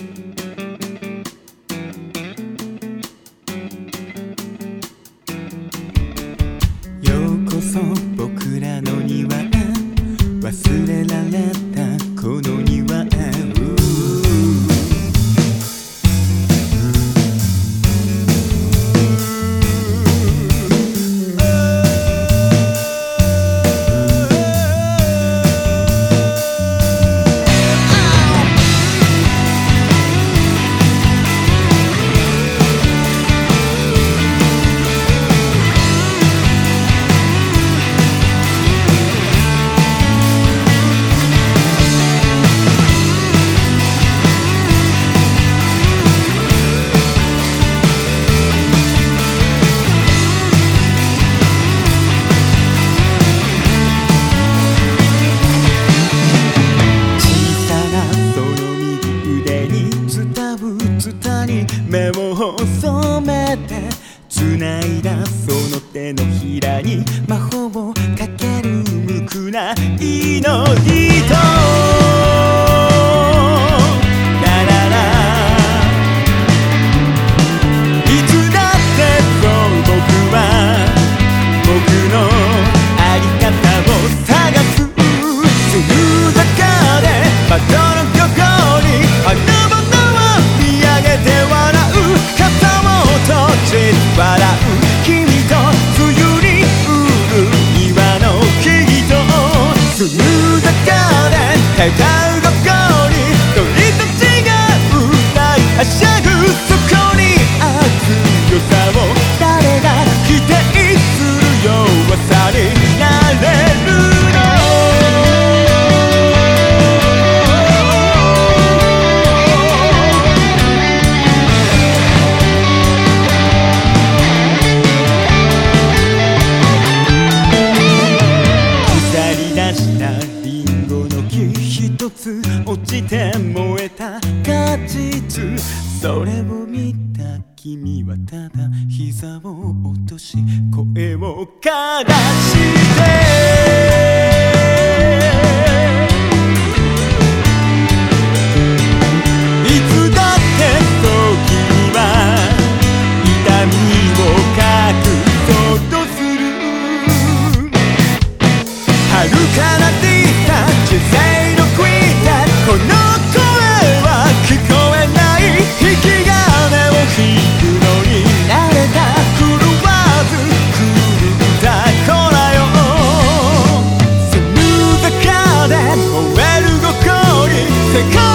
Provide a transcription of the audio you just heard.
ようこそ。めて繋いだその手のひらに魔法をかける無垢な祈りと 갈까 た果実どれも見た君はただ膝を落とし声を枯らして。because